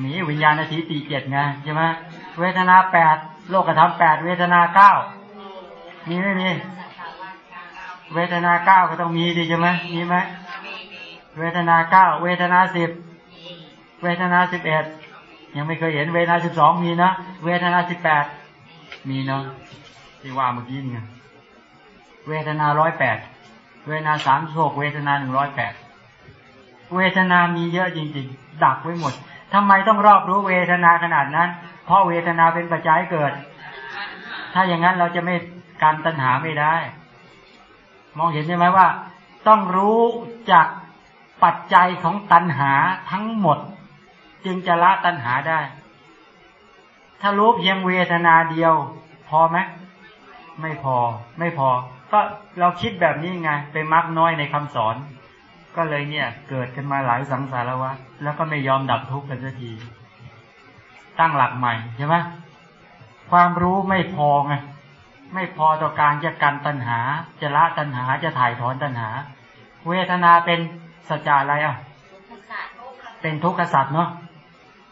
หนีวิญญาณทิฏฐิเจ็ดไงใช่ไหมเวทนาแปดโลกธรรมแปดเวทนาเก้ามีไม่มี เวทนาเก้าก็ต้องมีดีใช่ไหมมีไหมเวทนาเก้าเวทนาสิบเวทนาสิบเอ็ดยังไม่เคยเห็นเวทนาสิบสองมีนะเวทนาสิบแปดมีเนาะที่ว่าเมื่อกี้นี่เวทนาร้อยแปดเวทนาสามโศกเวทนาหนึ่งร้อยแปดเวทนามีเยอะจริง ๆ ดักไว้หมด ทำไมต้องรอบรู้เวทนาขนาดนั้น เพราะเวทนาเป็นปัจจัยเกิด ถ้าอย่างนั้นเราจะไม่การตัณหาไม่ได้ มองเห็นใช่ไหมว่า ต้องรู้จากปัจจัยของตัณหาทั้งหมด จึงจะละตัณหาได้ ถ้ารู้เพียงเวทนาเดียว พอไหมไม่พอ ไม่พอ ก็เราคิดแบบนี้ไง ไปมักน้อยในคำสอน ก็เลยเนี่ย เกิดกันมาหลายสังสารวัฏแล้วก็ไม่ยอมดับทุกข์กันสักที ตั้งหลักใหม่ใช่ไหมความรู้ไม่พอไงไม่พอต่อการจะกันตัณหา จะละตัณหาจะถ่ายถอนตัณหา เวทนาเป็นสัจจะอะไรอะเป็นทุกขสัจเนาะ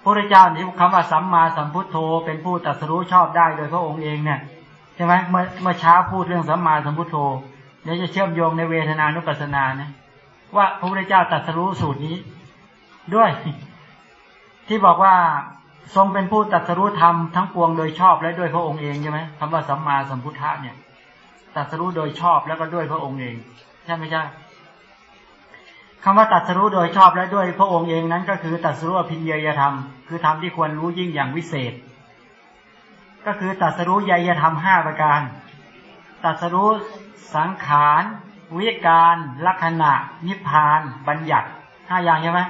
พระเจ้านี่คำว่าสัมมาสัมพุทโธ เป็นผู้ตรัสรู้ชอบได้โดยพระองค์เองเนี่ยใช่ไหมเมื่อเมื่อเช้าพูดเรื่องสัมมาสัมพุทโธเดี๋ยวจะเชื่อมโยงในเวทนานุปัสสนานะ ว่าพระพุทธเจ้าตรัสรู้สูตรนี้ด้วย ที่บอกว่าทรงเป็นผู้ตรัสรู้ธรรมทั้งปวงโดยชอบและด้วยพระองค์เองใช่ไหมคำว่าสัมมาสัมพุทธะเนี่ยตรัสรู้โดยชอบแล้วก็ด้วยพระองค์เอง ใช่ไหมใช่คำว่าตัดสรู้โดยชอบและด้วยพระองค์เองนั้น ก็คือตัดสรู้อภิญญาธรรม คือธรรมที่ควรรู้ยิ่งอย่างวิเศษ ก็คือตัดสรู้ยยธรรมห้าประการตัดสรู้สังขาร วิการลักษณะ นิพพาน บัญญัติห้าอย่างใช่ไหม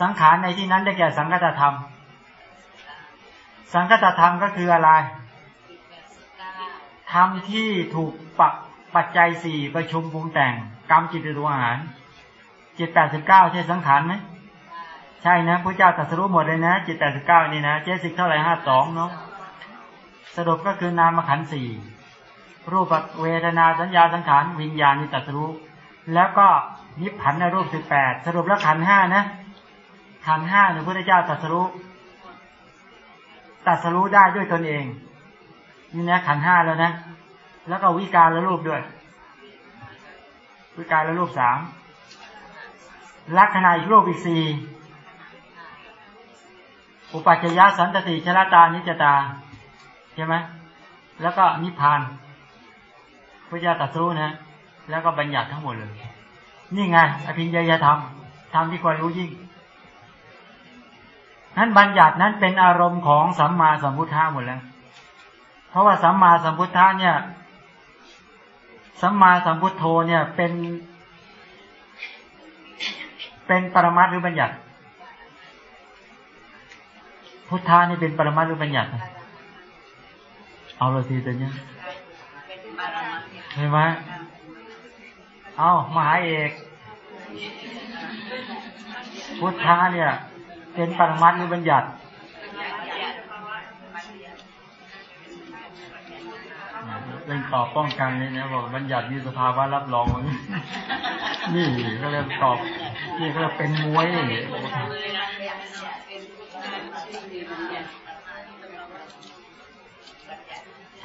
สังขารในที่นั้นได้แก่สังกัตธรรม สังกัตธรรมก็คืออะไรธรรมที่ถูกปักปัจจัยสี่ประชุมปรุงแต่ง กรรมจิตตัวอาหารจิตแปดสิบเก้าใช่สังขารไหมใช่นะพระเจ้าตรัสรู้หมดเลยนะจิตแปดสิบเก้านี่นะเจสิกเท่าไหร่ห้าสองเนาะสรุปก็คือนามขันสี่ รูปเวทนาสัญญาสังขารวิญญาณนี่ตรัสรู้ แล้วก็นิพพันในรูปสิบแปดสรุปแล้วขันห้านะขันห้าหรือพระเจ้าตัสรู้ตัสรู้ได้ด้วยตนเองนี่นะขันห้าแล้วนะ แล้วก็วิการและรูปด้วย วิการและรูปสามลักษณะอีกรูปอีกสี่อุปัจจยสันตติชลตานิจตาใช่ไหมแล้วก็นิพพาน ระเจ้าตรัสรู้นะแล้วก็บัญญัติทั้งหมดเลย นี่ไงอภิญญาธรรมธรรมที่ควรรู้ยิ่งนั้นบัญญัตินั้นเป็นอารมณ์ของสัมมาสัมพุทธะหมดแล้ว เพราะว่าสัมมาสัมพุทธะเนี่ย สัมมาสัมพุทโธเนี่ยเป็น เป็นปรมัตหรือบัญญัติ พุทธานี่เป็นปรมัตหรือบัญญัติ เอาเลยทีตัวเนี้ย เห็นไหมเอามหาเอก พุทธาเนี่ย เป็นปรมัตหรือบัญญัติเล่นตอบป้องกันเลยนะบอกบัญญัติมีสภาวะรับรอง นี่ก็เริ่มตอบนี่ก็เป็นมวย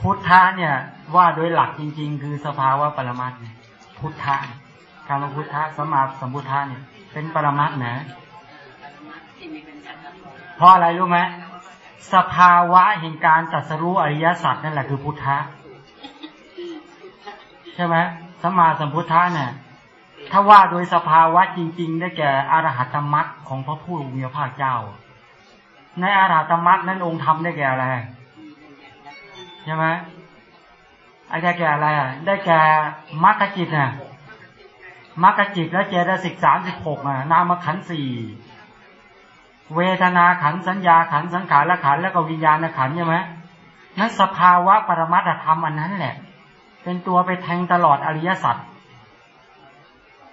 พุทธะเนี่ย ว่าโดยหลักจริง ๆ คือสภาวะปรมัตเนี่ยพุทธะคำว่าพุทธะสมาสมพุทธะเนี่ย เป็นปรมัตนะเพราะอะไรรู้ไหมสภาวะแห่งการตัดสรู้อริยสัจนั่นแหละคือพุทธะใช่ไหมสมาสัมพุทธะเนี่ยถ้าว่าโดยสภาวะจริง ๆ ได้แก่อรหัตมรรคของพระผู้มีพระภาคเจ้า ในอรหัตมรรคนั้นองค์ทำได้แก่อะไร ช่ไหมไอ้ได้แก่อะไรอะ ได้แก่มรรคจิตน่ะมรรคจิตและเจตสิกสามสิบหกอะ นามขันสี่เวทนาขันสัญญาขันสังขารละขันแล้วก็วิญญาณขันใช่ไหมนั้นสภาวะปรมัตธรรมอันนั้นแหละ เป็นตัวไปแทงตลอดอริยสัจ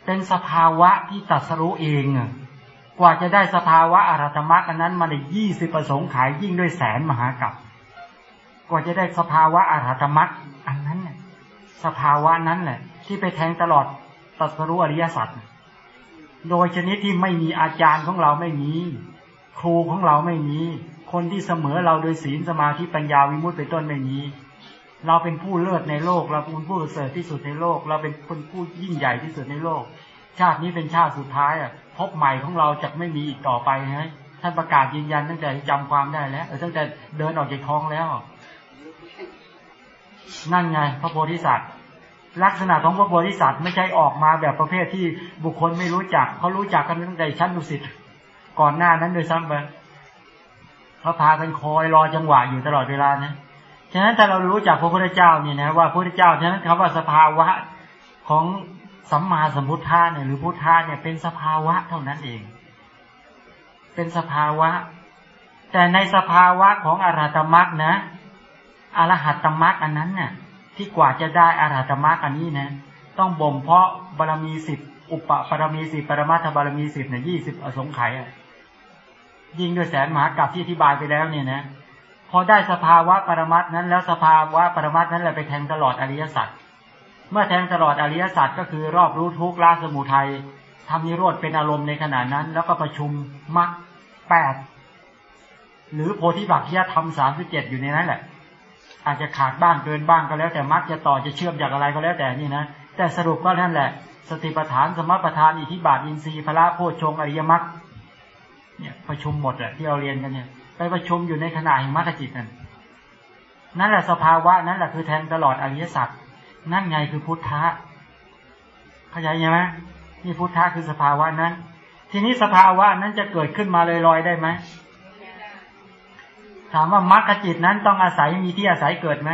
เป็นสภาวะที่ตัดสรู้เองกว่าจะได้สภาวะอรัตมรรคอันนั้นมาได้ยี่สิบประสงค์ขายยิ่งด้วยแสนมหากับ กว่าจะได้สภาวะอรัตมรรคอันนั้นเนี่ยสภาวะนั้นแหละ ที่ไปแทงตลอดตัสรู้อริยสัจโดยชนิดที่ไม่มีอาจารย์ของเราไม่มี ครูของเราไม่มี คนที่เสมอเราโดยศีลสมาธิปัญญาวิมุตติเป็นต้นไม่มี เราเป็นผู้เลิศในโลก เราเป็นผู้เสริฐที่สุดในโลก เราเป็นคนผู้ยิ่งใหญ่ที่สุดในโลก ชาตินี้เป็นชาติสุดท้ายอะพบใหม่ของเราจะไม่มีอีกต่อไปนะท่านประกาศยืนยันตั้งแต่จำความได้แล้วตั้งแต่เดินออกจากท้องแล้ว นั่นไงพระโพธิสัตว์ลักษณะของพระโพธิสัตว์ไม่ใช่ออกมาแบบประเภทที่บุคคลไม่รู้จักเขารู้จักกันตั้งแต่ชั้นดุสิตก่อนหน้านั้นโดยซ้ำไปเขาพากันคอยรอจังหวะอยู่ตลอดเวลานะฉะนั้นถ้าเรารู้จักพระพุทธเจ้าเนี่ยนะว่าพระพุทธเจ้าฉะนั้นคำว่าสภาวะของสัมมาสัมพุทธะเนี่ยหรือพุทธะเนี่ยเป็นสภาวะเท่านั้นเอง เป็นสภาวะ แต่ในสภาวะของอรหัตมรักนะ อรหัตมรักอันนั้นเนี่ยที่กว่าจะได้อรหัตมรักอันนี้นะ ต้องบ่มเพาะบารมีสิบอุปปารมีสิบปรมาทบารมีสิบเนี่ยยี่สิบอสงไขยยิ่งด้วยแสนมหากับที่อธิบายไปแล้วเนี่ยนะพอได้สภาวะปรมัตนั้น แล้วสภาวะปรมัตนั้นแหละไปแทงตลอดอริยสัจเมื่อแทงตลอดอริยสัจก็คือรอบรู้ทุกข์ละสมุทัยทำนิโรธเป็นอารมณ์ในขณะนั้น แล้วก็ประชุมมรรคแปดหรือโพธิบัติยธรรมสามสิบเจ็ดอยู่ในนั้นแหละ อาจจะขาดบ้างเกินบ้างก็แล้ว แต่มรรคจะต่อจะเชื่อมจากอะไรก็แล้วแต่นี่นะแต่สรุปก็นั่นแหละ สติปัฏฐานสมปัฏฐานอิทธิบาทอินทรีย์พระโพชงอริยมรรคเนี่ยประชุมหมดแหละที่เราเรียนกันเนี่ยไปประชุมอยู่ในขณะแห่งมรรคจิตนั่นนั่นแหละสภาวะนั่นแหละคือแทนตลอดอริยสัจนั่นไงคือพุทธะเข้าใจไหมนี่พุทธะคือสภาวะนั้น ทีนี้สภาวะนั้นจะเกิดขึ้นมาลอยๆได้ไหม ถามว่ามรรคจิตนั้นต้องอาศัยมีที่อาศัยเกิดไหม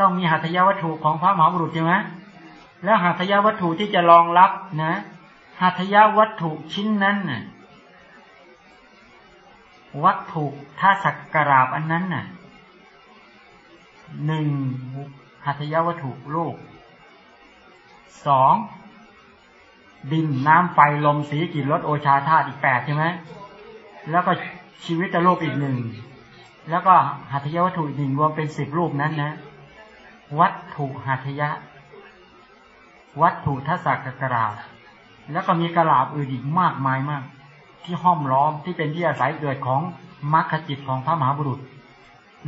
ต้องมีหัตถยวัตถุของพระมหาบุรุษใช่ไหมแล้วหัตถยวัตถุที่จะรองรับนะหัตถยวัตถุชิ้นนั้นน่ะวัตถุถ้าสักกราบอันนั้นน่ะหนึ่งหัตถยวัตถุโลกสองดินน้ำไฟลมสีกลิ่นรสโอชาธาตุอีกแปดใช่ไหมแล้วก็ ชีวิตโลกอีกหนึ่ง แล้วก็หัตถยวัตถุอีกหนึ่งรวมเป็นสิบรูปนั้นนะ วัตถุหัตถยะ วัตถุทัศกกราบแล้วก็มีกระลาบอื่นอีกมากมายมาก ที่ห้อมล้อมที่เป็นที่อาศัยเกิดของมรรคจิตของพระมหาบุรุษ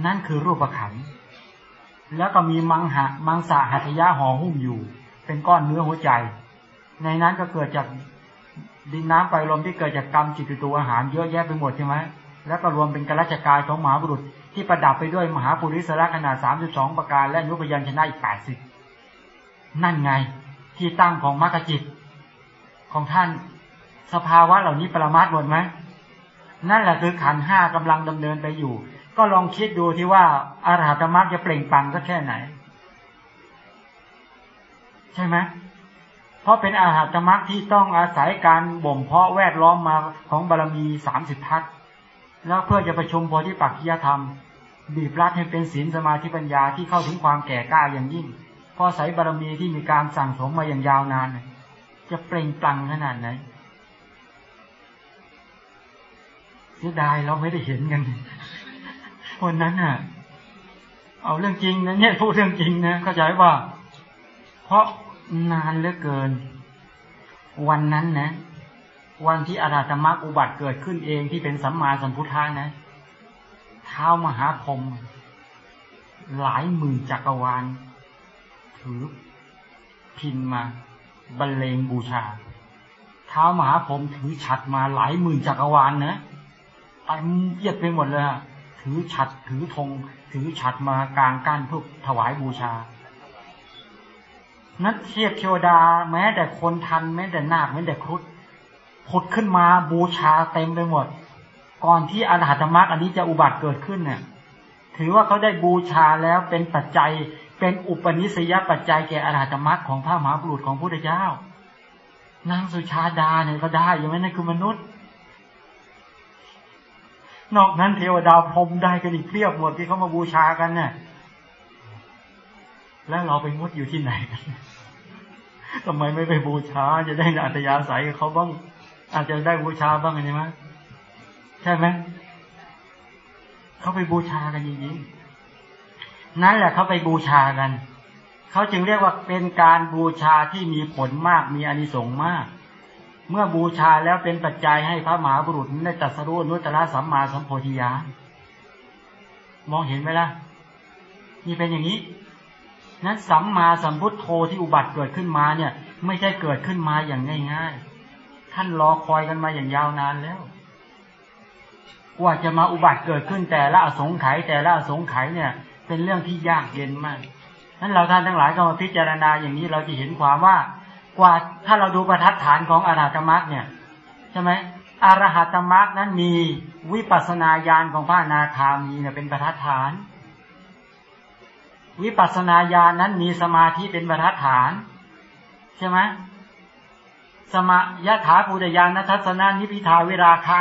นั่นคือรูปขันธ์แล้วก็มีมังหะมังสะหัตถยะห่อหุ้มอยู่ เป็นก้อนเนื้อหัวใจ ในนั้นก็เกิดจาก ดินน้ำไฟลมที่เกิดจากกรรมจิตตัวอาหารเยอะแยะไปหมดใช่ไหมแล้วก็รวมเป็นกระจกายของมหาบุรุษที่ประดับไปด้วยมหาปุริสระขนาดสามสิบสองประการและนุพยัญชนะอีกแปดสิบนั่นไงที่ตั้งของมรรคจิต ของท่านสภาวะเหล่านี้ปรมาทหมดไหมนั่นแหละคือขันห้ากำลังดำเนินไปอยู่ ก็ลองคิดดูที่ว่าอารหัตมรรคจะเปล่งปังสักแค่ไหน ใช่ไหม เพราะเป็นอาหารธรรมะที่ต้องอาศัยการบ่มเพาะแวดล้อมมาของบารมีสามสิบทัศแล้วเพื่อจะประชุมโพธิปักขียธรรม บีบรัดให้เป็นศีลสมาธิปัญญาที่เข้าถึงความแก่กล้าอย่างยิ่งเพอใส่บารมีที่มีการสั่งสมมาอย่างยาวนาน จะเปล่งปลั่งขนาดไหนเสียดายเราไม่ได้เห็นกันวันนั้นน่ะ เอาเรื่องจริงนะเนี่ยพูดเรื่องจริงนะเข้าใจว่า เพราะ นานเหลือเกิน วันนั้นนะ วันที่อาราธมรรคอุบัติเกิดขึ้นเองที่เป็นสัมมาสัมพุทธานะเท้ามหาพรมหลายหมื่นจักรวาล ถือพินมาบรรเลงบูชา เท้ามหาพรมถือฉัดมาหลายหมื่นจักรวาลนะเต็มเยียดไปหมดเลยถือฉัดถือธงถือฉัดมากลางกั้นเพื่อถวายบูชา นักเทียบเทวดา แม้แต่คนทันแม้แต่นาคแม้แต่ครุฑผุดขึ้นมาบูชาเต็มไปหมด ก่อนที่อรหัตมรรคอันนี้จะอุบัติเกิดขึ้นเนี่ยถือว่าเขาได้บูชาแล้วเป็นปัจจัยเป็นอุปนิสัยปัจจัยแก่อรหัตมรรคของพระมหาบุรุษของพระพุทธเจ้านางสุชาดาเนี่ยก็ได้ยังไม่นั่นคือมนุษย์ นอกนั้นเทวดาพรมได้กันอีกเพียบหมดที่เขามาบูชากันเนี่ย แล้วเราไปมุดอยู่ที่ไหนกันทำไมไม่ไปบูชา จะได้อัตยาศัยเขาบ้าง อาจจะได้บูชาบ้างใช่ไหมใช่ไหมเขาไปบูชากันจริงๆนั่นแหละเขาไปบูชากันเขาจึงเรียกว่าเป็นการบูชาที่มีผลมากมีอนิสงส์มาก เมื่อบูชาแล้วเป็นปัจจัยให้พระมหาบุรุษได้ตัดสรู้นุตตะสัมมาสัมโพธิญาณมองเห็นไหมล่ะนี่เป็นอย่างนี้ นั้นสัมมาสัมพุทโธที่อุบัติเกิดขึ้นมาเนี่ย ไม่ใช่เกิดขึ้นมาอย่างง่าย ๆ ท่านรอคอยกันมาอย่างยาวนานแล้วกว่าจะมาอุบัติเกิดขึ้นแต่ละอสงไขยแต่ละอสงไขยเนี่ย เป็นเรื่องที่ยากเย็นมากนั้นเราท่านทั้งหลายก็มาพิจารณาอย่างนี้เราจะเห็นความว่า กว่าถ้าเราดูประทัดฐานของอรหัตมรรคเนี่ยใช่ไหมอรหัตมรรคนั้นมีวิปัสนาญาณของพระนาคามีเนี่ยเป็นประทัดฐาน วิปัสนาญาณนั้นมีสมาธิเป็นประทัดฐาน ใช่ไหมสมายถาภูตยานนัทสนานิพิทาเวราคา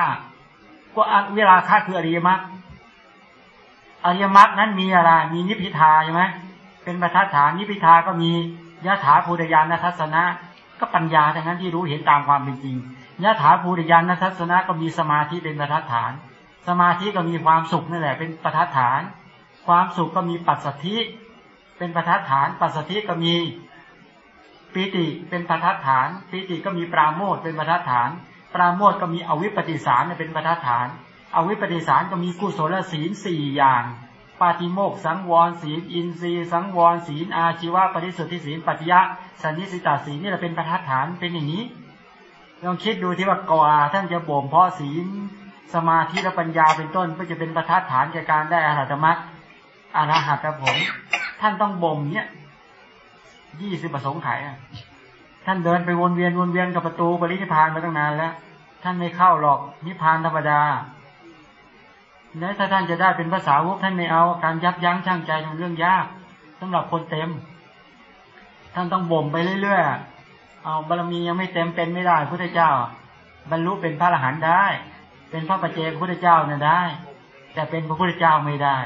ก็เวลาค่าคืออริยมรรคอริยมรรคนั้นมีอะไร มีนิพิทาใช่ไหมเป็นประทัดฐานนิพิทาก็มียถาภูตยานทัศนะ ก็ปัญญาดังนั้นที่รู้เห็นตามความเป็นจริงยถาภูตยานทัศนะก็มีสมาธิเป็นประทัดฐาน สมาธิก็มีความสุขนั่นแหละ เป็นประทัดฐาน ความสุขก็มีปัสสธิ เป็นประทัดฐาน ปัสสธิก็มีปิติเป็นประทัดฐาน ปิติก็มีปราโมทเป็นประทัดฐาน ปราโมทก็มีอวิปปิสารเป็นประทัดฐาน อวิปปิสารก็มีกุศลศีลสี่อย่าง ปาติโมกสังวรศีล อินทรีย์สังวรศีล อาชีวะปริสุทธิศีลปัจยะสันนิสิตาศีลนี่แหละเป็นประทัดฐานเป็นอย่างนี้ลองคิดดูที่ว่ากว่าท่านจะบ่มเพาะศีลสมาธิและปัญญาเป็นต้นเพื่อจะเป็นประทัดฐานแก่การได้อรหัตมรรคอรหัตผล ท่านต้องบ่มเนี่ยยี่สิบประสงค์ไขท่านเดินไปวนเวียนวนเวียนกับประตูปรินิพานมาตั้งนานแล้ว ท่านไม่เข้าหรอกนิพพานธรรมดา แล้วถ้าท่านจะได้เป็นภาษาวกท่านไม่เอาการยับยั้งชั่งใจเป็นเรื่องยากสำหรับคนเต็ม ท่านต้องบ่มไปเรื่อยๆเอาบารมียังไม่เต็มเป็นไม่ได้พระเจ้า บรรลุเป็นพระอรหันต์ได้ เป็นพระปัจเจกพระเจ้าเนี่ยได้ แต่เป็นพระพุทธเจ้าไม่ได้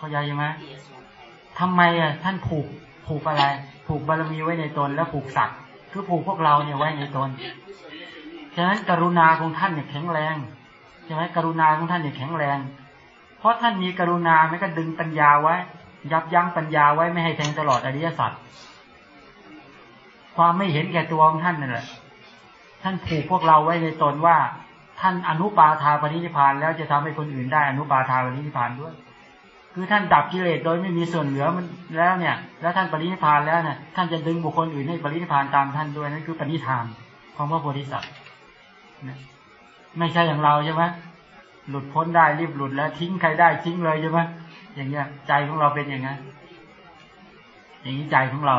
เข้าใจไหมทำไมอะท่านผูกผูกอะไร ผูกบารมีไว้ในตน แล้วผูกสัตว์คือผูกพวกเราเนี่ยไว้ในตนฉะนั้นกรุณาของท่านเนี่ยแข็งแรงใช่ไหมกรุณาของท่านอย่างแข็งแรง เพราะท่านมีกรุณาไม่ก็ดึงปัญญาไว้ ยับยั้งปัญญาไว้ไม่ให้แทงตลอดอริยสัจความไม่เห็นแก่ตัวของท่านนั่นแหละท่านผูกพวกเราไว้ในตนว่า ท่านอนุปาทาปณิพานแล้วจะทำให้คนอื่นได้อนุปาทาปณิพานด้วย คือท่านดับกิเลสโดยไม่มีส่วนเหลือมันแล้วเนี่ย แล้วท่านปรินิพานแล้วเนี่ยท่านจะดึงบุคคลอื่นให้ปรินิพานตามท่านด้วยนั่นคือปณิธานของพระโพธิสัตว์ไม่ใช่อย่างเราใช่ไหมหลุดพ้นได้รีบหลุดแล้วทิ้งใครได้ทิ้งเลยใช่ไหมอย่างเงี้ย ใจของเราเป็นอย่างนั้นอย่างนี้ใจของเรา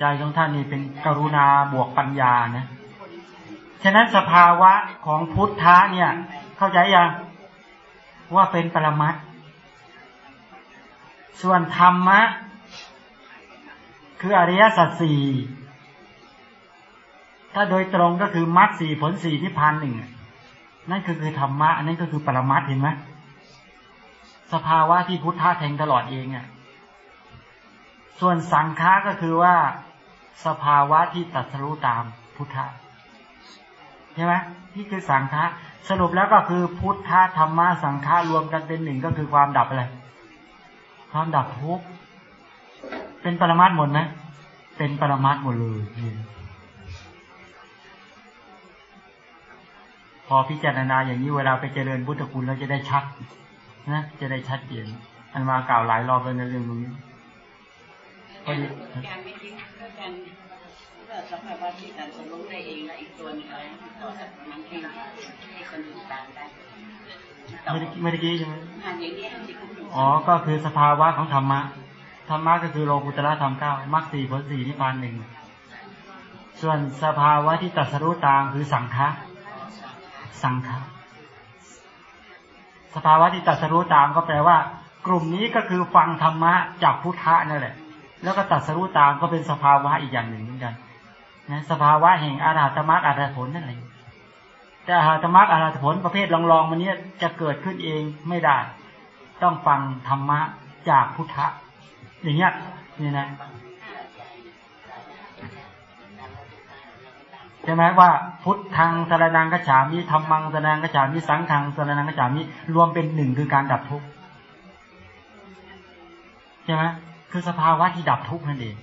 ใจของท่านนี่เป็นกรุณาบวกปัญญานะฉะนั้นสภาวะของพุทธะเนี่ย เข้าใจยังว่าเป็นปรมัต ส่วนธรรมะ คืออริยสัจสี่ถ้าโดยตรงก็คือมรรคสี่ผลสี่ที่พันหนึ่งนั่นคือคือธรรมะอันนั้นก็คือปรมัตเห็นไหมสภาวะที่พุทธะแทงตลอดเองอะส่วนสังฆาก็คือว่าสภาวะที่ตัดสู้ตามพุทธะใช่ไหมที่คือสังฆาสรุปแล้วก็คือพุทธะธรรมะสังฆารวมกันเป็นหนึ่งก็คือความดับอะไร ความดับทุกข์เป็นปรมัตหมดไหมเป็นปรมัตหมดเลยพอพิจารณาอย่างนี้เวลาไปเจริญพุทธคุณเราจะได้ชัดนะจะได้ชัดเจนอันมากล่าวหลายรอบแล้วในเรื่องนี้พอดีการไม่ทิ้งก็การสภาวะที่การสมรู้ได้เองและอีกตัวนึงอะไรต่อจากนั้นให้ให้คนอื่นตามได้ ไม่ได้ไม่ได้กี้ใช่ไหมอ๋อ ก็คือสภาวะของธรรมะ ธรรมะก็คือโลกุตระธรรมเก้ามรรคสี่ผลสี่นิพพานหนึ่ง ส่วนสภาวะที่ตัดสรู้ตามคือสังฆะสังขารสภาวะที่ตัดสรู้ตามก็แปลว่า กลุ่มนี้ก็คือฟังธรรมะจากพุทธะนั่นแหละ แล้วก็ตัดสรู้ตามก็เป็นสภาวะอีกอย่างหนึ่งเหมือนกันนะสภาวะแห่งอาราธมรรคอาราผลนั่นเอง แต่อาธมรรคอาราผลประเภทลองๆมันเนี้ยจะเกิดขึ้นเองไม่ได้ ต้องฟังธรรมะจากพุทธะอย่างเงี้ยนี่นะใช่ไหมว่าพุทธังสารนังกระฉามิธรรมังสารนังกระฉามิสังฆังสารนังกระฉามิรวมเป็นหนึ่งคือการดับทุกข์ใช่ไหมคือสภาวะที่ดับทุกข์นั่นเอง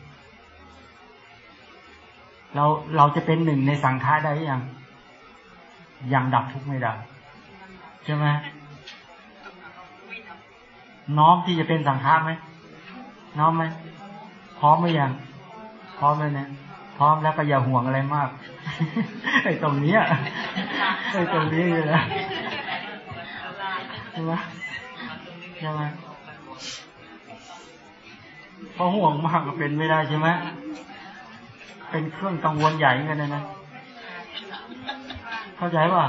เราเราจะเป็นหนึ่งในสังฆาได้ยัง ยังดับทุกข์ไม่ได้ใช่ไหมน้อมที่จะเป็นสังฆาไหมน้อมไหมพร้อมไหมยังพร้อมเลยเนี่ยพร้อมแล้วก็อย่าห่วงอะไรมากไอ้ตรงเนี้ยไอ้ตรงนี้เลยนะใช่ไหมใช่ไหมเพราะห่วงมากก็เป็นไม่ได้ใช่ไหมเป็นเครื่องกังวลใหญ่กันนะนะ เข้าใจป่ะ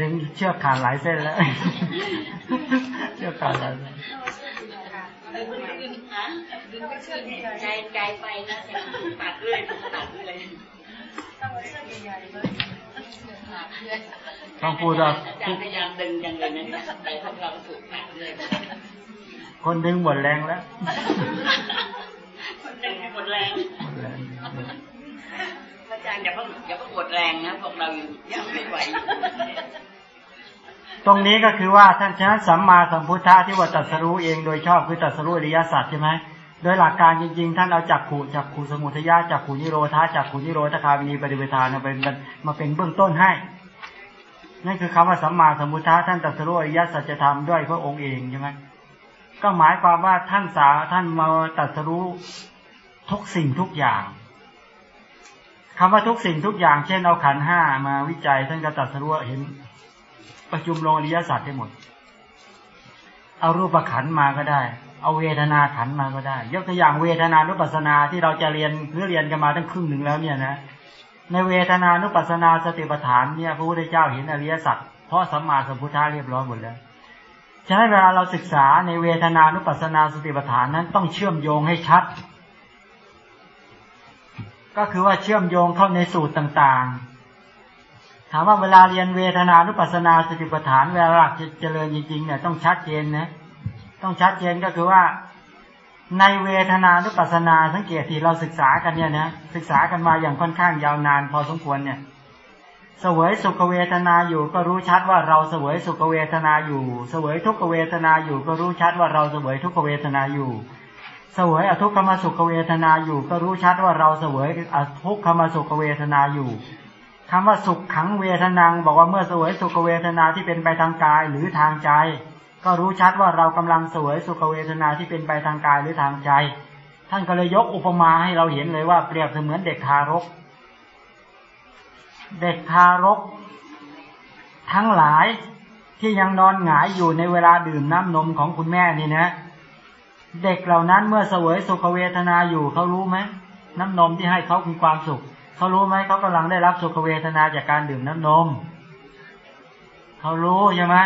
ดึงเชือกขาดหลายเส้นแล้ว เชือกขาดหลายเส้นใจใจไปนะตัดเรื่อยตัดเรื่อย ต้องพูดว่าอาจารย์พยายามดึงจังเลยนะแต่พวกเราถูกตัดเลยคนดึงหมดแรงแล้วดึงให้หมดแรงหมดแรงอาจารย์อย่าเพิ่งอย่าเพิ่งหมดแรงนะพวกเรายังไม่ไหวตรงนี้ก็คือว่าท่านชนะสัมมาสัมพุทธะที่ว่าตรัสรู้เองโดยชอบคือตรัสรู้อริยสัจใช่ไหม โดยหลักการจริงๆ ท่านเอาจักขู่จักขู่สมุทยาจักขู่นิโรธาจักขู่นิโรธคาวินีปฏิเวทามาเป็นมาเป็นเบื้องต้นให้ นั่นคือคำว่าสัมมาสัมพุทธะท่านตรัสรู้อริยสัจธรรมด้วยพระองค์เองใช่ไหมก็หมายความว่าท่านสาท่านมาตรัสรู้ทุกสิ่งทุกอย่างคำว่าทุกสิ่งทุกอย่าง เช่นเอาขันห้ามาวิจัย ท่านก็ตรัสรู้เห็น ประชุมลงอริยสัจให้หมด เอารูปขันมาก็ได้ เอาเวทนาขันมาก็ได้ ยกตัวอย่างเวทนานุปัสนาที่เราจะเรียนเพื่อเรียนกันมาตั้งครึ่งหนึ่งแล้วเนี่ยนะในเวทนานุปัสนาสติปัฏฐานเนี่ยพระพุทธเจ้าเห็นอริยสัจเพราะสัมมาสัมพุทธะเรียบร้อยหมดแล้วฉะนั้นเวลาเราศึกษาในเวทนานุปัสนาสติปัฏฐานนั้นต้องเชื่อมโยงให้ชัด ก็คือว่าเชื่อมโยงเข้าในสูตรต่างๆ ถามว่าเวลาเรียนเวทนานุปัสนาสติปัฏฐานเวลาหลักจะเจริญจริงๆเนี่ยต้องชัดเจนนะ ต้องชัดเจนก็คือว่า ในเวทนานุปัสสนาสังเกตที่เราศึกษากันเนี่ยนะศึกษากันมาอย่างค่อนข้างยาวนานพอสมควรเนี่ยเสวยสุขเวทนาอยู่ก็รู้ชัดว่าเราเสวยสุขเวทนาอยู่เสวยทุกขเวทนาอยู่ก็รู้ชัดว่าเราเสวยทุกขเวทนาอยู่เสวยอทุกขมสุขเวทนาอยู่ ก็รู้ชัดว่าเราเสวยอทุกขมสุขเวทนาอยู่คำว่าสุขขังเวทนังบอกว่าเมื่อเสวยสุขเวทนาที่เป็นไปทางกายหรือทางใจ ก็รู้ชัดว่าเรากำลังสวยสุขเวทนาที่เป็นไปทางกายหรือทางใจ ท่านก็เลยยกอุปมาให้เราเห็นเลยว่าเปรียบเสมือนเด็กทารก เด็กทารก ทั้งหลายที่ยังนอนหงายอยู่ในเวลาดื่มน้ำนมของคุณแม่นี่นะ เด็กเหล่านั้นเมื่อเสวยสุขเวทนาอยู่เขารู้ไหมน้ำนมที่ให้เขามีความสุขเขารู้ไหมเขากำลังได้รับสุขเวทนาจากการดื่มน้ำนมเขารู้ใช่ไหม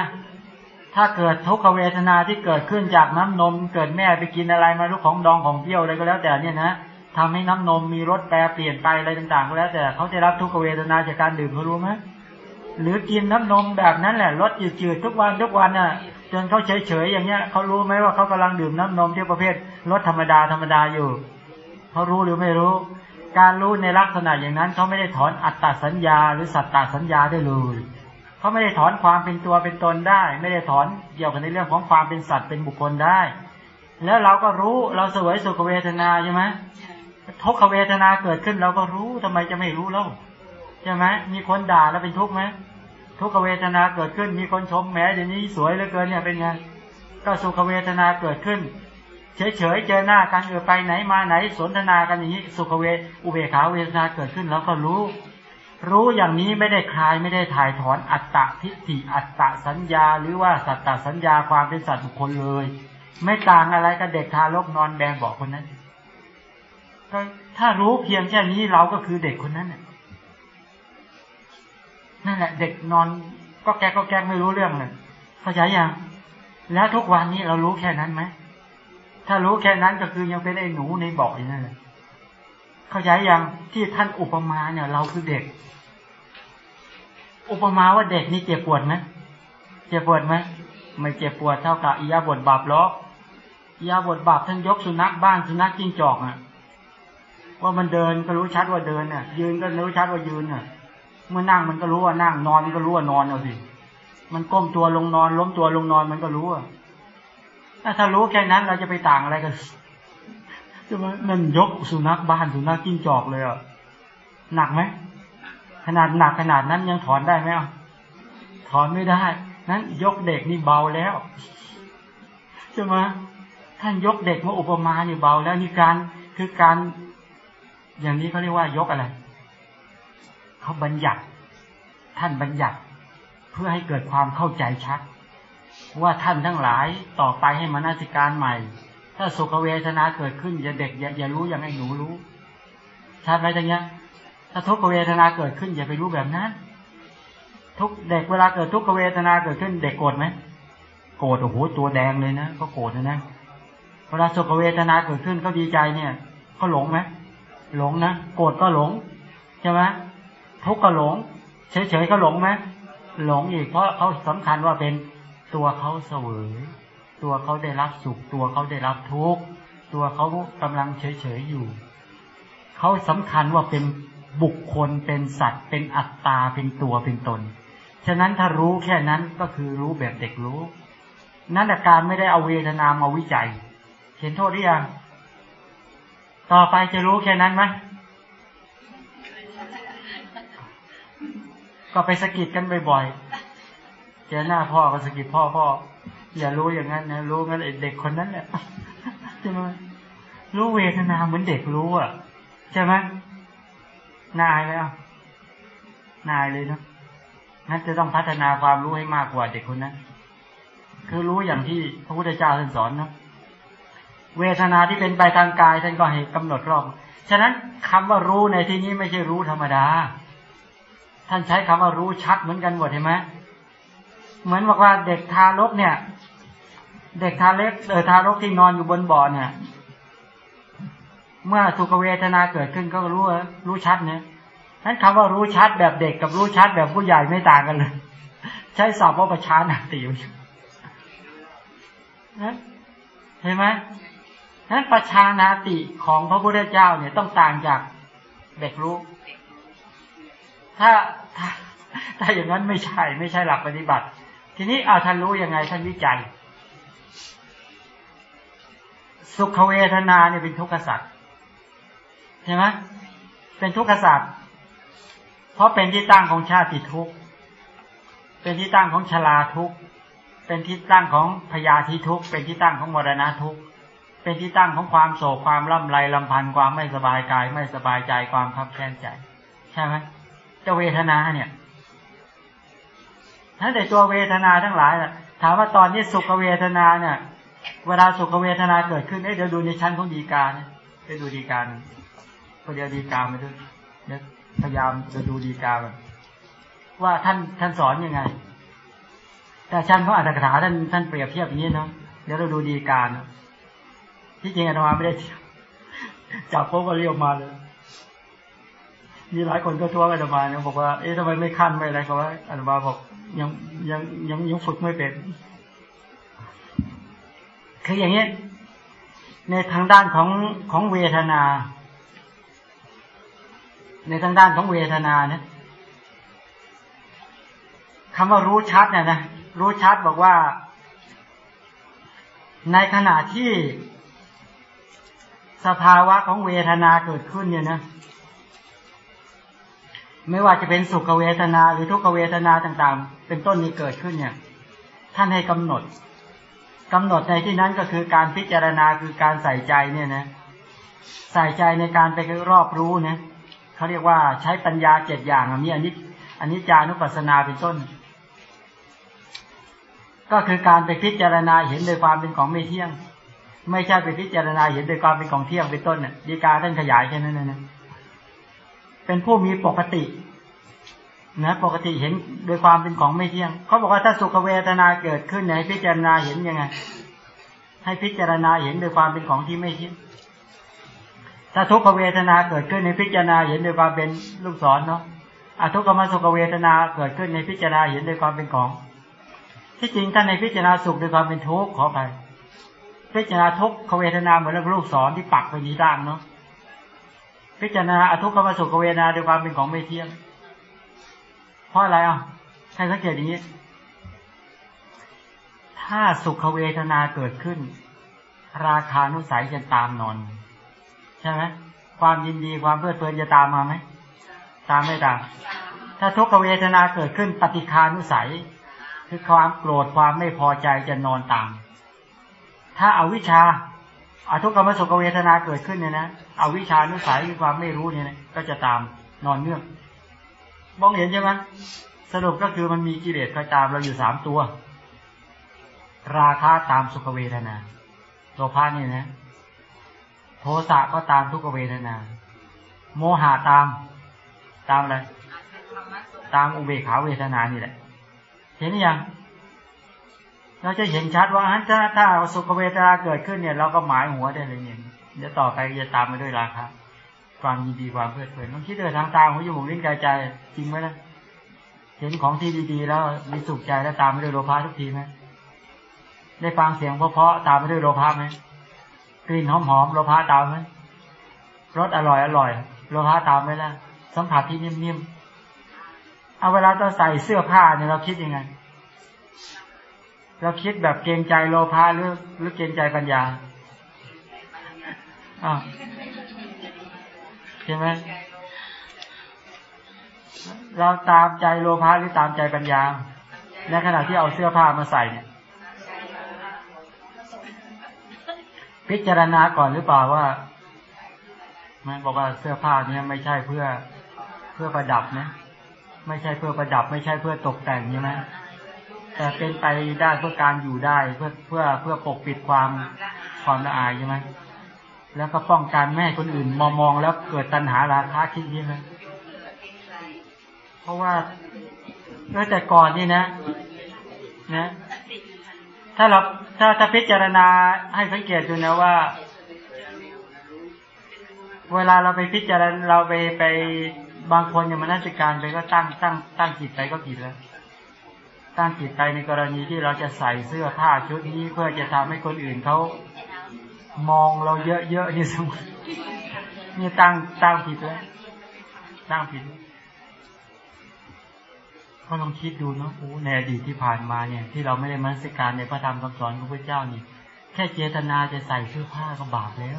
ถ้าเกิดทุกขเวทนาที่เกิดขึ้นจากน้ำนม เกิดแม่ไปกินอะไรมาลูกของดองของเปรี้ยวอะไรก็แล้วแต่เนี่ยนะทำให้น้ำนมมีรสแปรเปลี่ยนไปอะไรต่างๆ ก็แล้วแต่เขาจะรับทุกขเวทนาจากการดื่มเขารู้ไหมหรือกินน้ำนมแบบนั้นแหละรสจืดๆทุกวันทุกวันน่ะ จนเขาเฉยๆอย่างเงี้ยเขารู้ไหมว่าเขากำลังดื่มน้ำนมที่ประเภทรสธรรมดาธรรมดาอยู่เขารู้หรือไม่รู้ การรู้ในลักษณะอย่างนั้นเขาไม่ได้ถอนอัตตาสัญญา หรือสัตตาสัญญาได้เลย เขาไม่ได้ถอนความเป็นตัวเป็นตนได้ ไม่ได้ถอนเกี่ยวกับในเรื่องของความเป็นสัตว์เป็นบุคคลได้ แล้วเราก็รู้เราเสวยสุขเวทนาใช่ไหมทุกขเวทนาเกิดขึ้นเราก็รู้ทำไมจะไม่รู้เล่าใช่ไหมมีคนด่าแล้วเป็นทุกข์ไหมทุกขเวทนาเกิดขึ้น มีคนชมแหมเดี๋ยวนี้สวยเหลือเกินเนี่ยเป็นไงก็สุขเวทนาเกิดขึ้น เฉยๆเจอหน้ากันเออไปไหนมาไหนสนทนากันอย่างนี้สุขเวอุเบกขาเวทนาเกิดขึ้นเราก็รู้ รู้อย่างนี้ไม่ได้คลายไม่ได้ถ่ายถอนอัตตะทิฏฐิอัตตะสัญญา หรือว่าสัตตสัญญาความเป็นสัตว์บุคคลเลย ไม่ต่างอะไรกับเด็กทารกนอนแบงบอกคนนั้นก็ถ้ารู้เพียงแค่นี้เราก็คือเด็กคนนั้นนั่นแหละ เด็กนอนก็แกก็แกไม่รู้เรื่องเลยเข้าใจยังแล้วทุกวันนี้เรารู้แค่นั้นไหมถ้ารู้แค่นั้นก็คือยังเป็นไอ้หนูในบ่ออย่างนั้นเลยเข้าใจยังที่ท่านอุปมาเนี่ย เราคือเด็ก อุปมาว่าเด็กนี่เจ็บปวดไหมเจ็บปวดไหมไม่เจ็บปวดเท่ากับอียาบทบาปล้อยาบทบาปท่านยกสุนัขบ้านสุนัขจิ้งจอกอะ ว่ามันเดินก็รู้ชัดว่าเดินน่ะ ยืนก็รู้ชัดว่ายืนน่ะ เมื่อนั่งมันก็รู้ว่านั่งนอนก็รู้ว่านอนเอาสิมันก้มตัวลงนอน ล้มตัวลงนอนมันก็รู้อะถ้ารู้แค่นั้นเราจะไปต่างอะไรกันจะมานั่นยกสุนัขบ้านสุนัขจิ้งจอกเลยอะหนักไหม ขนาดหนักขนาดนั้นยังถอนได้ไหมอ่ถอนไม่ได้ นั้นยกเด็กนี่เบาแล้วใช่ไหมท่านยกเด็กมาอุปมาเนี่ยเบาแล้วนี่การคือการ อย่างนี้เขาเรียกว่ายกอะไรเขาบัญญัติ ท่านบัญญัติ เพื่อให้เกิดความเข้าใจชัด ว่าท่านทั้งหลายต่อไปให้มานาสิการใหม่ ถ้าสุขเวทนาเกิดขึ้นอย่าเด็กอย่าอย่ารู้อย่างไอ้หนูรู้ชัดไหมตรงเนี้ย ถ้าทุกขเวทนาเกิดขึ้นอย่าไปรู้แบบนั้น ทุกเด็กเวลาเกิดทุกขเวทนาเกิดขึ้น เด็กโกรธไหมโกรธโอ้โหตัวแดงเลยนะก็โกรธนะเวลาสุขเวทนาเกิดขึ้นเขาดีใจเนี่ยเขาหลงไหมหลงนะโกรธก็หลงใช่ไหมทุกข์ก็หลง เฉยๆก็หลงไหมหลงอีกเพราะเขาสำคัญว่าเป็นตัวเขาเสวยตัวเขาได้รับสุข ตัวเขาได้รับทุกข์ตัวเขากำลังเฉยๆอยู่เขาสำคัญว่าเป็น บุคคลเป็นสัตว์ เป็นอัตตาเป็นตัวเป็นตน ฉะนั้นถ้ารู้แค่นั้นก็คือรู้แบบเด็กรู้ นั่นอาการไม่ได้เอาเวทนามาวิจัย เห็นโทษหรือยังต่อไปจะรู้แค่นั้นไหมก็ไปสกิดกันบ่อยๆเจอหน้าพ่อก็สกิดพ่อพ่ออย่ารู้อย่างนั้นนะรู้งั้นเด็กคนนั้นแหละใช่ไหมรู้เวทนาเหมือนเด็กรู้อะใช่ไหม นายไหมอะนายเลยเนาะนั้นจะต้องพัฒนาความรู้ให้มากกว่าเด็กคนนั้น คือรู้อย่างที่พระพุทธเจ้าท่านสอนเนาะเวทนาที่เป็นไปทางกายท่านก็ให้กำหนดรอบ ฉะนั้นคำว่ารู้ในที่นี้ไม่ใช่รู้ธรรมดา ท่านใช้คำว่ารู้ชัดเหมือนกันหมดเห็นไหมเหมือนบอกว่าเด็กทารกเนี่ย เด็กทารกเออทารกที่นอนอยู่บนบ่อเนี่ย เมื่อสุขเวทนาเกิดขึ้นก็รู้รู้ชัดเนี่ยนั้นคำว่ารู้ชัดแบบเด็กกับรู้ชัดแบบผู้ใหญ่ไม่ต่างกันเลย ใช้ศัพท์ว่าประชานาติอยู่เห็นไหมนั้นประชานาติของพระพุทธเจ้าเนี่ยต้องต่างจากเด็กรู้ ถ้าถ้าถ้าอย่างนั้นไม่ใช่ไม่ใช่หลักปฏิบัติ ทีนี้เอาท่านรู้ยังไงท่านวิจัย สุขเวทนาเนี่ยเป็นทุกขสัตว์ ใช่ไหมเป็นทุกขสัตว์เพราะเป็นที่ตั้งของชาติทุกข์ เป็นที่ตั้งของชราทุกข์ เป็นที่ตั้งของพยาธิทุกข์ เป็นที่ตั้งของมรณะทุกข์ เป็นที่ตั้งของความโศกความล่ำไรลำพันธ์ความไม่สบายกาย ไม่สบายใจความคับแค้นใจ ใช่ไหมเจ้าเวทนาเนี่ยถ้าแต่ตัวเวทนาทั้งหลายถามว่าตอนนี้สุขเวทนาเนี่ย เวลาสุขเวทนาเกิดขึ้นเดี๋ยวดูในชั้นของดีกาเนี่ยไปดูดีการ พยวดีกามาด้วยเนี่ยพยายามจะดูดีกาว่าท่านท่านสอนยังไง แต่ชั้นเขาอัตถกถาท่านท่านเปรียบเทียบอย่างนี้เนาะเดี๋ยวเราดูดีกาที่จริงอาตมาไม่ได้จับพวกก็เรียกมาเลยมีหลายคนก็ท้วงอาตมาเนี่ยบอกว่าเอ๊ะทำไมไม่ขั้นไม่อะไรเขาว่าอาตมาบอกยังยังยังยังฝึกไม่เป็นคืออย่างนี้ในทางด้านของของเวทนา ในทางด้านของเวทนาเนี่ยคำว่ารู้ชัดเนี่ยนะรู้ชัดบอกว่า ในขณะที่สภาวะของเวทนาเกิดขึ้นเนี่ยนะไม่ว่าจะเป็นสุขเวทนาหรือทุกขเวทนาต่างๆ เป็นต้นนี้เกิดขึ้นเนี่ย ท่านให้กำหนดกำหนดในที่นั้นก็คือการพิจารณาคือการใส่ใจเนี่ยนะ ใส่ใจในการไปรอบรู้เนี่ย เขาเรียกว่าใช้ปัญญาเจ็ดอย่างอันนี้อันนี้อันนี้จานุปัสสนาเป็นต้น ก็คือการไปพิจารณาเห็นโดยความเป็นของไม่เที่ยง ไม่ใช่ไปพิจารณาเห็นโดยความเป็นของเที่ยงเป็นต้นเนี่ยดีกาท่านขยายแค่นั้นนะเป็นผู้มีปกตินะปกติเห็นโดยความเป็นของไม่เที่ยงเขาบอกว่าถ้าสุขเวทนาเกิดขึ้นให้พิจารณาเห็นยังไงให้พิจารณาเห็นโดยความเป็นของที่ไม่เที่ยง ถ้าทุกขเวทนาเกิดขึ้นในพิจารณาเห็นโดยความเป็นลูกศรเนาะอทุกขมสุขเวทนาเกิดขึ้นในพิจารณาเห็นโดยความเป็นของ ที่จริงท่านในพิจารณาสุขโดยความเป็นทุกข์ขอไปพิจารณาทุกขเวทนาเหมือนลูกศรที่ปักไปนี้ด้านเนาะพิจารณาอทุกขมสุขเวทนาด้วยความเป็นของไม่เที่ยงเพราะอะไรอะใครสังเกตอย่างนี้ ถ้าสุขเวทนาเกิดขึ้น ราคานุสัยจะตามนอน ใช่ไหมความยินดีความเพลิดเพลินจะตามมาไหมตามไม่ตาม ถ้าทุกขเวทนาเกิดขึ้นปฏิคานุสัย คือความโกรธความไม่พอใจจะนอนตาม ถ้าอาวิชชาอาทุกขมสุขเวทนาเกิดขึ้นเนี่ยนะอาวิชานุสัยคือความไม่รู้เนี่ยนะก็จะตามนอนเนื่องมองเห็นใช่ไหมสรุปก็คือมันมีกิเลสคอยตามเราอยู่สามตัว ราคะตามสุขเวทนาโลภะนี่นะ โทสะก็ตามทุกเวทนา โมหะตาม ตามอะไร ตามอุเบกขาเวทนานี่แหละ เห็นยัง เราจะเห็นชัดว่าถ้าถ้าสุขเวทนาเกิดขึ้นเนี่ย เราก็หมายหัวได้เลยเนี่ยเดี๋ยวต่อไปจะตามมาด้วยราคะความยินดีความเพลิดเพลินต้องคิดด้วยทางตาหูจมูกลิ้นกายใจจริงไหมล่ะเห็นของที่ดีๆ แล้วมีสุขใจแล้วตามมาด้วยโลภะทุกทีไหมได้ฟังเสียงเพราะๆตามมาด้วยโลภะไหม กลิ่นหอมๆโลภะตามไหมรสอร่อยอร่อยโลภะตามไหมล่ะสัมผัสที่นิ่มๆเอาเวลาเราใส่เสื้อผ้าเนี่ยเราคิดยังไง เราคิดแบบเกรงใจโลภะหรือหรือเกรงใจปัญญาอ้าวใช่ไหมเราตามใจโลภะหรือตามใจปัญญาในขณะที่เอาเสื้อผ้ามาใส่เนี่ย พิจารณาก่อนหรือเปล่าว่ามันบอกว่าเสื้อผ้าเนี่ยไม่ใช่เพื่อเพื่อประดับนะไม่ใช่เพื่อประดับ ไม่ใช่เพื่อตกแต่งใช่ไหมแต่เป็นไปได้เพื่อการอยู่ได้เพื่อเพื่อเพื่อปกปิดความความละอายใช่ไหมแล้วก็ป้องกันแม่คนอื่นมองมองแล้วเกิดตัณหาราคะคิดใช่ไหมเพราะว่าเมื่อแต่ก่อนนี่นะ นะ ถ้าเราถ้าถ้าพิจารณาให้สังเกตดูนะว่า เวลาเราไปพิจารณาเราไปไปบางคนอย่างมนัสการไปก็ตั้งตั้งตั้งจิตไปก็ผิดแล้วตั้งจิตไปในกรณีที่เราจะใส่เสื้อผ้าชุดนี้เพื่อจะทำให้คนอื่นเขามองเราเยอะๆนี่สมมตินี่ตั้งตั้งผิดแล้วตั้งผิด ก็ลองคิดดูเนาะในอดีตที่ผ่านมาเนี่ย ที่เราไม่ได้มนสิการในพระธรรมคำสอนของพระเจ้านี่ แค่เจตนาจะใส่เสื้อผ้าก็บาปแล้ว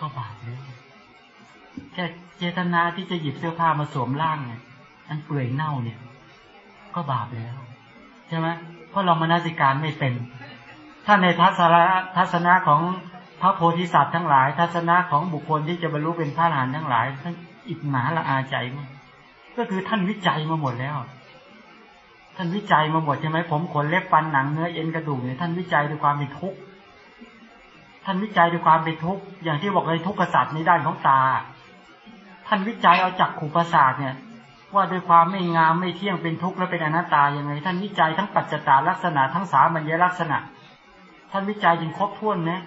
ก็บาปแล้วแค่เจตนาที่จะหยิบเสื้อผ้ามาสวมร่างเนี่ยอันเปื่อยเน่าเนี่ย ก็บาปแล้ว ใช่ไหมเพราะเรามนสิการไม่เป็น ถ้าในทัศนะทัศนะของพระโพธิสัตว์ทั้งหลาย ทัศนะของบุคคลที่จะบรรลุเป็นพระอรหันต์ทั้งหลายท่านอิจฉาละอาใจมา ก็คือท่านวิจัยมาหมดแล้ว ท่านวิจัยมาหมดใช่ไหมผมขนเล็บฟันหนังเนื้อเอ็นกระดูกเนี่ยท่านวิจัยด้วยความเป็นทุกข์ท่านวิจัยด้วยความเป็นทุกข์อย่างที่บอกเลยทุกขศาสตร์ในด้านของตา ท่านวิจัยเอาจากขู่ประสาทเนี่ย ว่าด้วยความไม่งามไม่เที่ยงเป็นทุกข์และเป็นอนัตตายังไง ท่านวิจัยทั้งปัจจตาลักษณะทั้งสามัญลักษณะ ท่านวิจัยจนครบถ้วนนะ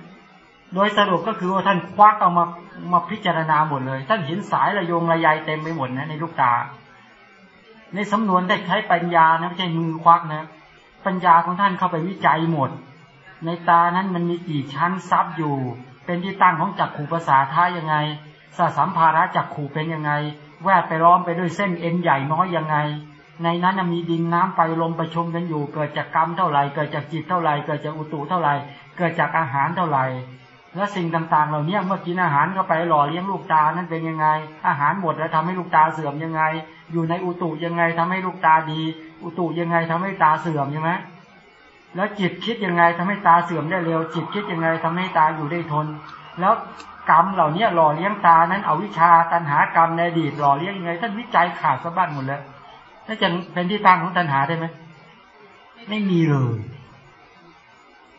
โดยสรุปก็คือว่าท่านควักเอามามาพิจารณาหมดเลย ท่านเห็นสายระยงระยายเต็มไปหมดนะในลูกตา ในสำนวนได้ใช้ปัญญานะไม่ใช่มือควักนะ ปัญญาของท่านเข้าไปวิจัยหมด ในตานั้นมันมีกี่ชั้นซับอยู่ เป็นที่ตั้งของจักขู่ภาษาท่ายังไงสสัมภาระจักขู่เป็นยังไง แวดไปล้อมไปด้วยเส้นเอ็นใหญ่น้อยยังไง ในนั้นมีดินน้ำไฟลมประชุมกันอยู่ เกิดจากกรรมเท่าไหร่ เกิดจากจิตเท่าไหร่ เกิดจากอุตุเท่าไหร่ เกิดจากอาหารเท่าไหร่ และสิ่งต่างๆ เหล่านี้เมื่อกินอาหารเข้าไปหล่อเลี้ยงลูกตานั้นเป็นยังไง อาหารหมดแล้วทำให้ลูกตาเสื่อมยังไง อยู่ในอุตุยังไงทำให้ลูกตาดี อุตุยังไงทำให้ตาเสื่อมใช่ไหมแล้วจิตคิดยังไงทำให้ตาเสื่อมได้เร็ว จิตคิดยังไงทำให้ตาอยู่ได้ทน แล้วกรรมเหล่านี้หล่อเลี้ยงตานั้นเอาวิชาตัณหากรรมในอดีตหล่อเลี้ยงยังไง ท่านวิจัยขาดสะบั้นหมดแล้วน่าจะเป็นที่ตั้งของตัณหาได้ไหมไม่มีเลย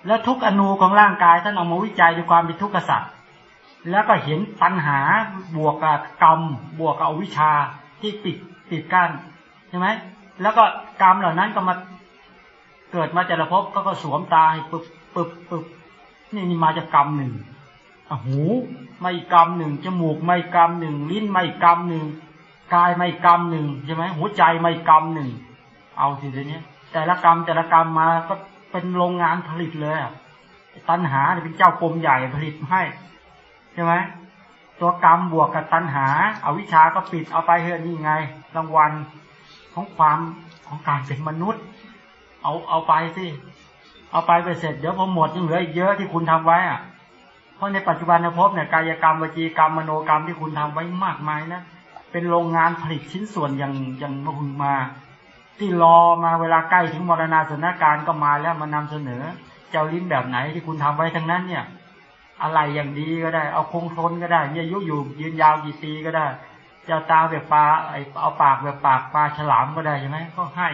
แล้วทุกอนูของร่างกายท่านเอามาวิจัยด้วยความเป็นทุกข์สัตว์แล้วก็เห็นปัญหาบวกกับกรรม บวกกับอวิชชาที่ติดติดกันใช่ไหมแล้วก็กรรมเหล่านั้นก็มาเกิดมาจากรพบก็ก็สวมตาให้ปึบปึบปึบนี่นี่มาจากกรรมหนึ่งหูไม่กรรมหนึ่งจมูกไม่กรรมหนึ่งลิ้นไม่กรรมหนึ่งกายไม่กรรมหนึ่งใช่ไหมหัวใจไม่กรรมหนึ่งเอาสิทีนี้แต่ละกรรมแต่ละกรรมมาก็ เป็นโรงงานผลิตเลยตัณหาเป็นเจ้ากรมใหญ่ผลิตให้ใช่ไหมตัวกรรมบวกกับตัณหาอาวิชาก็ปิดเอาไปเฮือนี่ไง รางวัลของความของการเป็นมนุษย์ เอาเอาไปสิเอาไปไปเสร็จเดี๋ยวพอหมดยังเหลืออีกเยอะที่คุณทำไว้อะเพราะในปัจจุบันภพเนี่ยกายกรรมวจีกรรมมโนกรรมที่คุณทำไว้มากมายนะเป็นโรงงานผลิตชิ้นส่วนอย่างอย่างมาคุณมา ที่รอมาเวลาใกล้ถึงมรณาสถานการณ์ก็มาแล้วมานำเสนอ เจ้าลิ้นแบบไหนที่คุณทำไว้ทั้งนั้นเนี่ย อะไรอย่างดีก็ได้ เอาคงทนก็ได้มีอายุอยู่ยืนยาวกี่ปีก็ได้เจ้าตาแบบปลาไอเอาปากแบบปากปลาฉลามก็ได้ใช่ไหมก็ให้